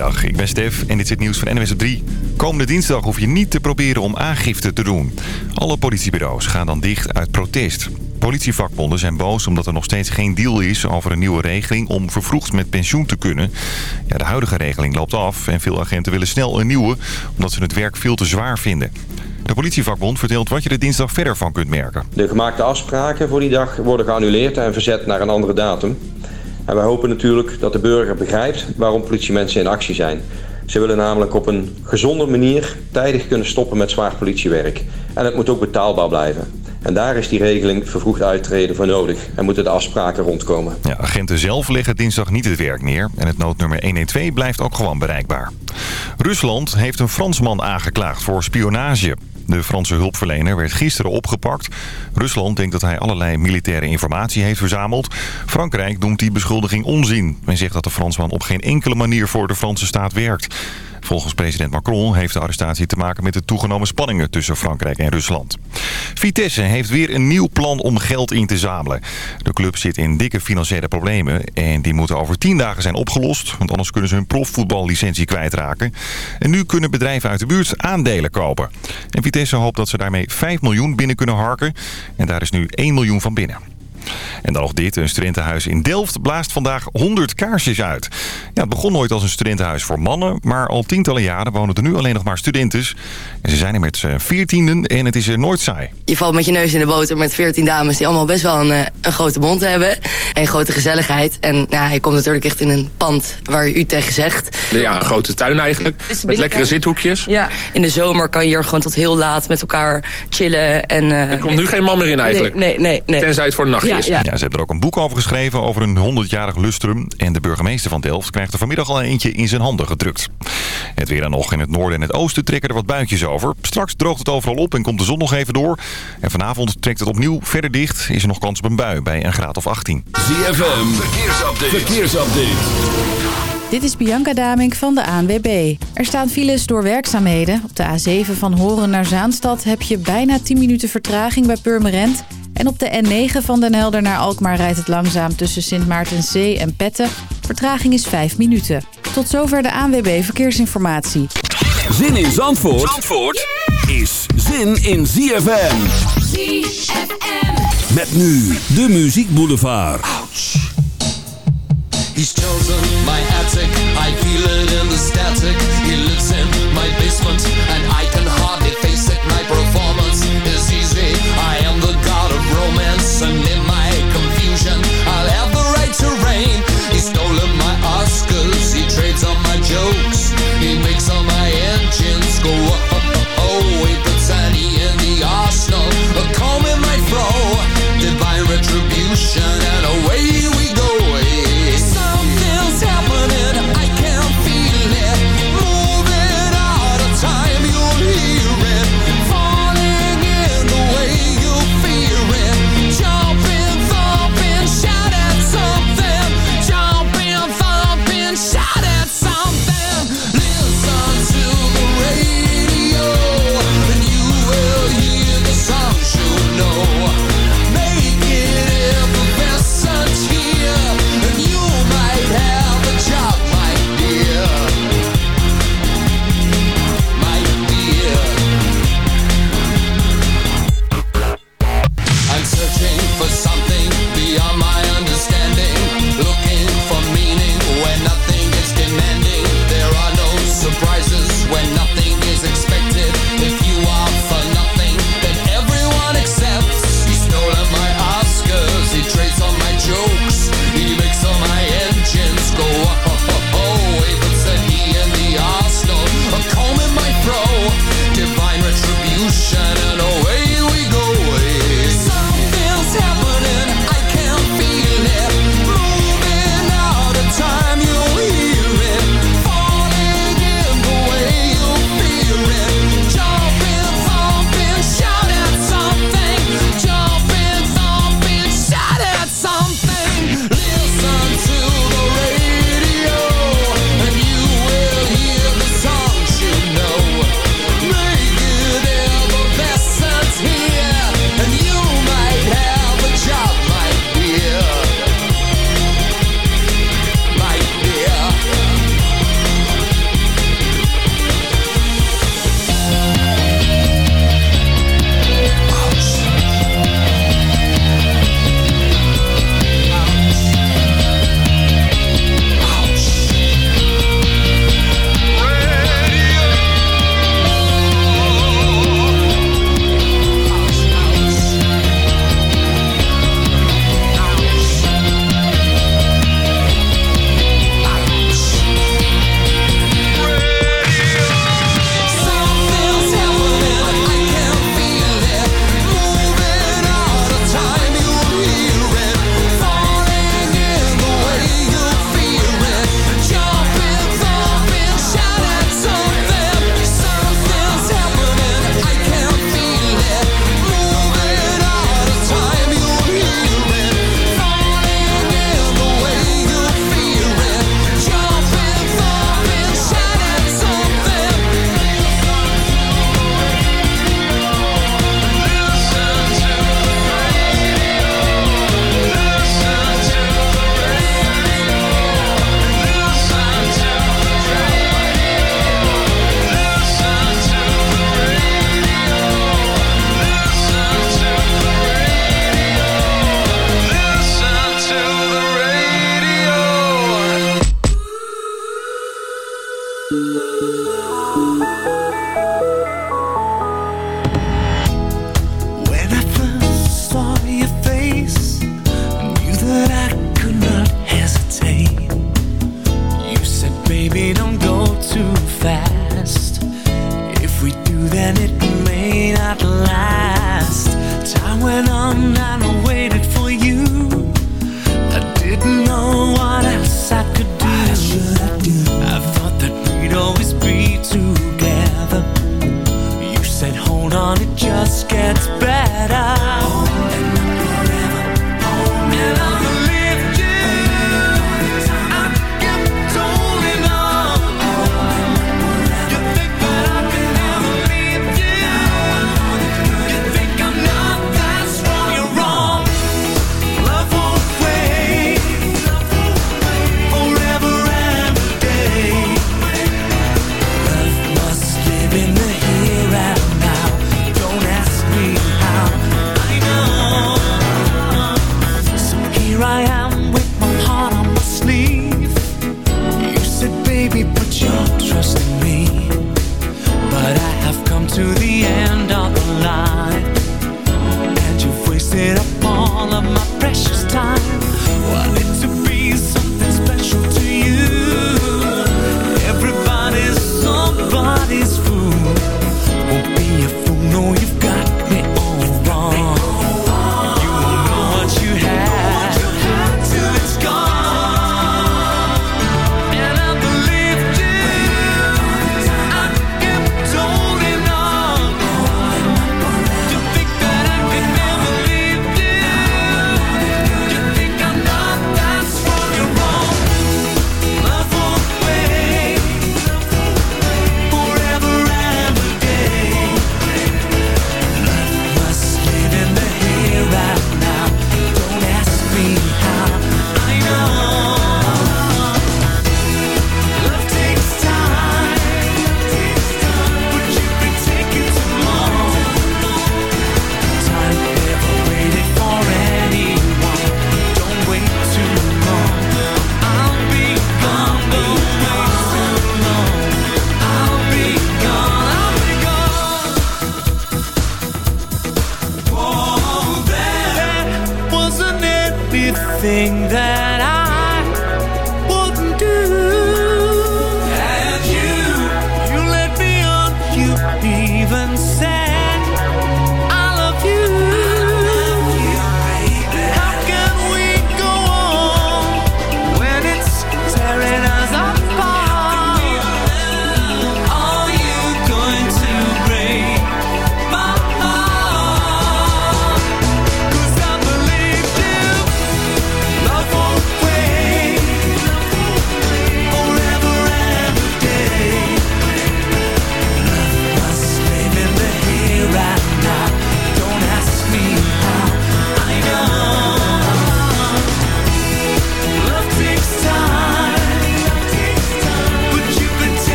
Goedemiddag, ik ben Stef en dit is het nieuws van NWS 3. Komende dinsdag hoef je niet te proberen om aangifte te doen. Alle politiebureaus gaan dan dicht uit protest. Politievakbonden zijn boos omdat er nog steeds geen deal is over een nieuwe regeling om vervroegd met pensioen te kunnen. Ja, de huidige regeling loopt af en veel agenten willen snel een nieuwe omdat ze het werk veel te zwaar vinden. De politievakbond vertelt wat je er dinsdag verder van kunt merken. De gemaakte afspraken voor die dag worden geannuleerd en verzet naar een andere datum. En wij hopen natuurlijk dat de burger begrijpt waarom politiemensen in actie zijn. Ze willen namelijk op een gezonde manier tijdig kunnen stoppen met zwaar politiewerk. En het moet ook betaalbaar blijven. En daar is die regeling vervroegd uittreden voor nodig. En moeten de afspraken rondkomen. Ja, agenten zelf leggen dinsdag niet het werk neer. En het noodnummer 112 blijft ook gewoon bereikbaar. Rusland heeft een Fransman aangeklaagd voor spionage. De Franse hulpverlener werd gisteren opgepakt. Rusland denkt dat hij allerlei militaire informatie heeft verzameld. Frankrijk noemt die beschuldiging onzin. Men zegt dat de Fransman op geen enkele manier voor de Franse staat werkt. Volgens president Macron heeft de arrestatie te maken met de toegenomen spanningen tussen Frankrijk en Rusland. Vitesse heeft weer een nieuw plan om geld in te zamelen. De club zit in dikke financiële problemen en die moeten over tien dagen zijn opgelost. Want anders kunnen ze hun profvoetballicentie kwijtraken. En nu kunnen bedrijven uit de buurt aandelen kopen. En Vitesse hoopt dat ze daarmee 5 miljoen binnen kunnen harken. En daar is nu 1 miljoen van binnen. En dan nog dit. Een studentenhuis in Delft blaast vandaag 100 kaarsjes uit. Ja, het begon nooit als een studentenhuis voor mannen. Maar al tientallen jaren wonen er nu alleen nog maar studentes. En ze zijn er met z'n veertienden en het is er nooit saai. Je valt met je neus in de boter met veertien dames die allemaal best wel een, eh, een grote mond hebben. En grote gezelligheid. En ja, je komt natuurlijk echt in een pand waar u tegen zegt. Ja, een grote tuin eigenlijk. Met lekkere zithoekjes. Ja, in de zomer kan je hier gewoon tot heel laat met elkaar chillen. En, uh, er komt nu geen man meer in eigenlijk. Nee, nee, nee. nee. Tenzij het voor een nachtje is. Ja, ze hebben er ook een boek over geschreven over een 100-jarig lustrum. En de burgemeester van Delft krijgt er vanmiddag al eentje in zijn handen gedrukt. Het weer dan nog in het noorden en het oosten trekken er wat buitjes over. Straks droogt het overal op en komt de zon nog even door. En vanavond trekt het opnieuw verder dicht. Is er nog kans op een bui bij een graad of 18. ZFM, verkeersupdate. verkeersupdate. Dit is Bianca Damink van de ANWB. Er staan files door werkzaamheden. Op de A7 van Horen naar Zaanstad heb je bijna 10 minuten vertraging bij Purmerend... En op de N9 van Den Helder naar Alkmaar rijdt het langzaam tussen Sint Maartenzee en Petten. Vertraging is 5 minuten. Tot zover de ANWB Verkeersinformatie. Zin in Zandvoort, Zandvoort is zin in ZFM. ZFM. Met nu de Muziek Boulevard. Ouch. He's chosen my attic, I feel it in the static. He lives in my basement and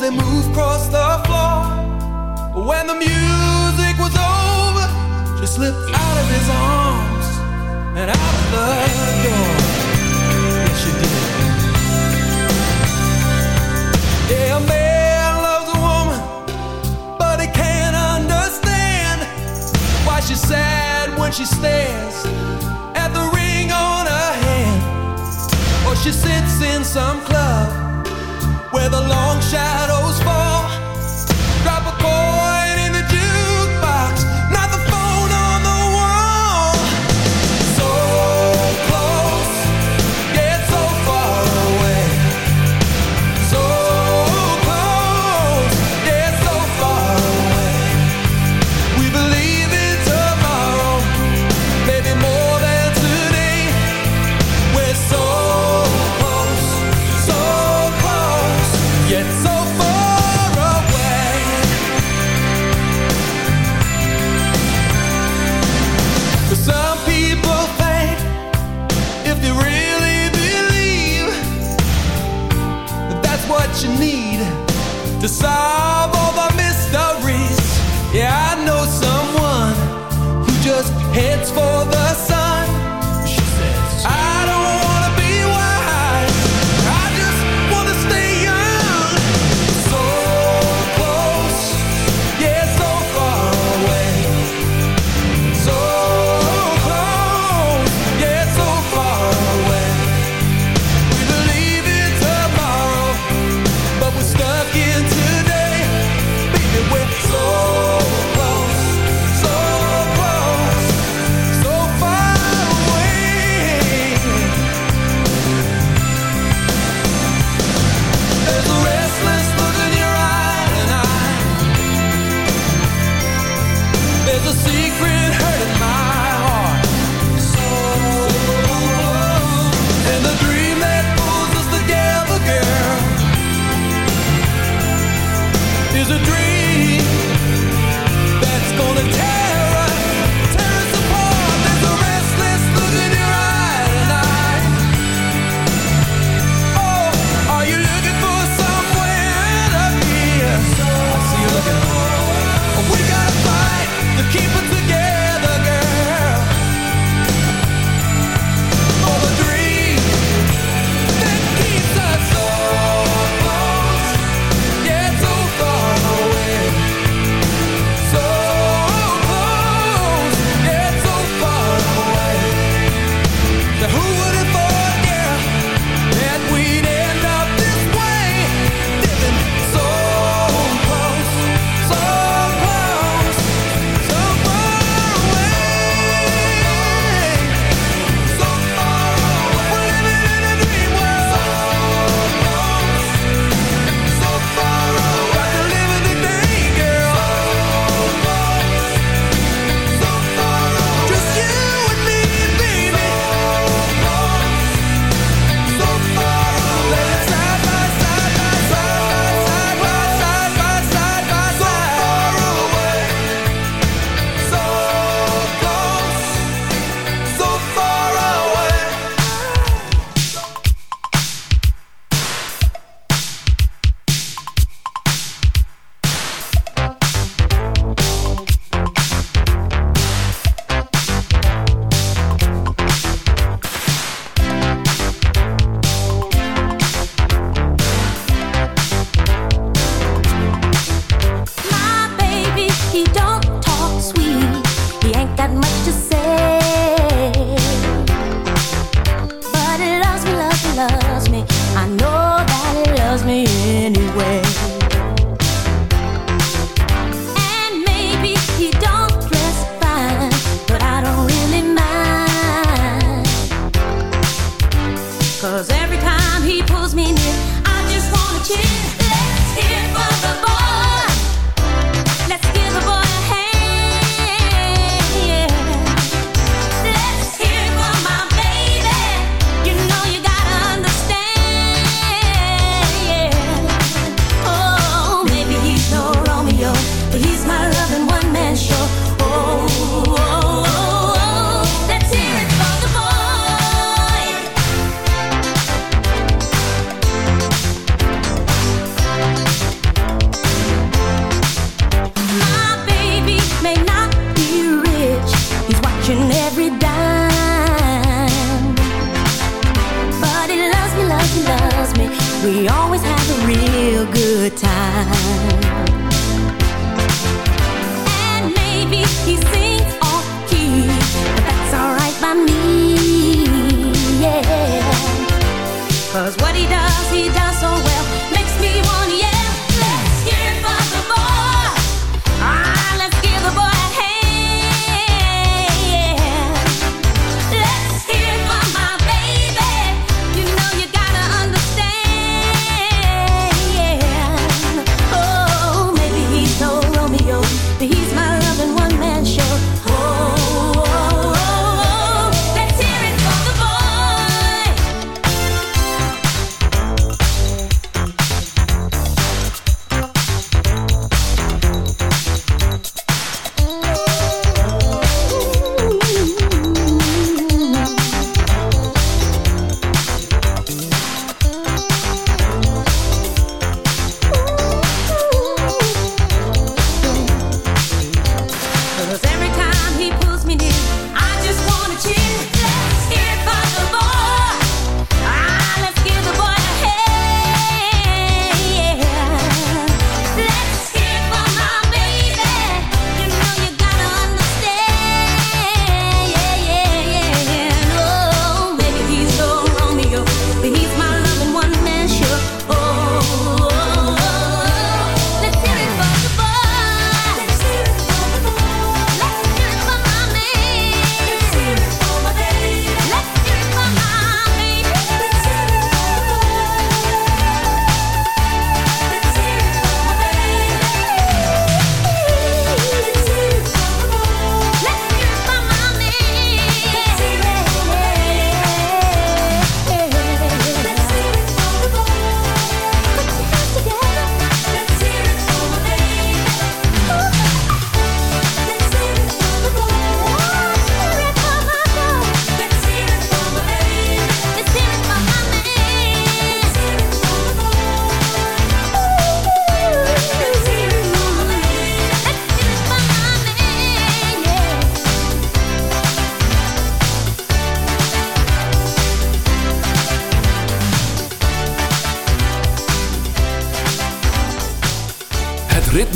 as they move across the floor. When the music was over, she slipped out of his arms and out of the door. Yes, she did. Yeah, a man loves a woman, but he can't understand why she's sad when she stares at the ring on her hand, or she sits in some club where the long shadows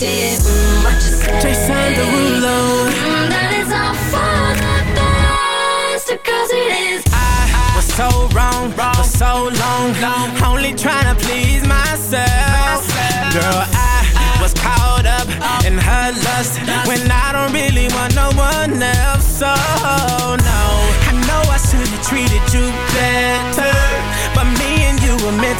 did mm, what you said. Jason Derulo. Mm, that is all for the best. Cause it is. I was so wrong wrong for so long, long only trying to please myself. Girl, I was caught up in her lust when I don't really want no one else. So no, I know I should have treated you better, but me and you were meant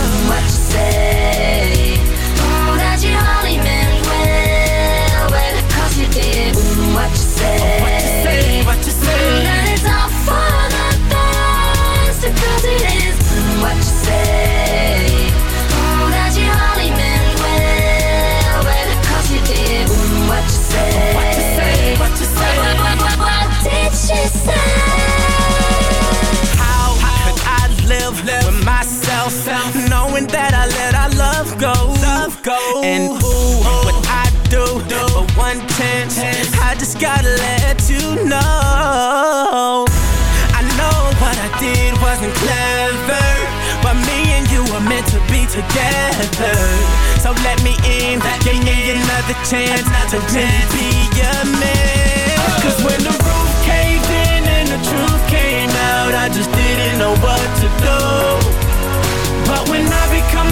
And ooh, what I do for one chance, I just gotta let you know. I know what I did wasn't clever, but me and you were meant to be together. So let me in, give me another chance to really be your man. Cause when the roof caved in and the truth came out, I just didn't know what to do. But when I become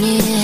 money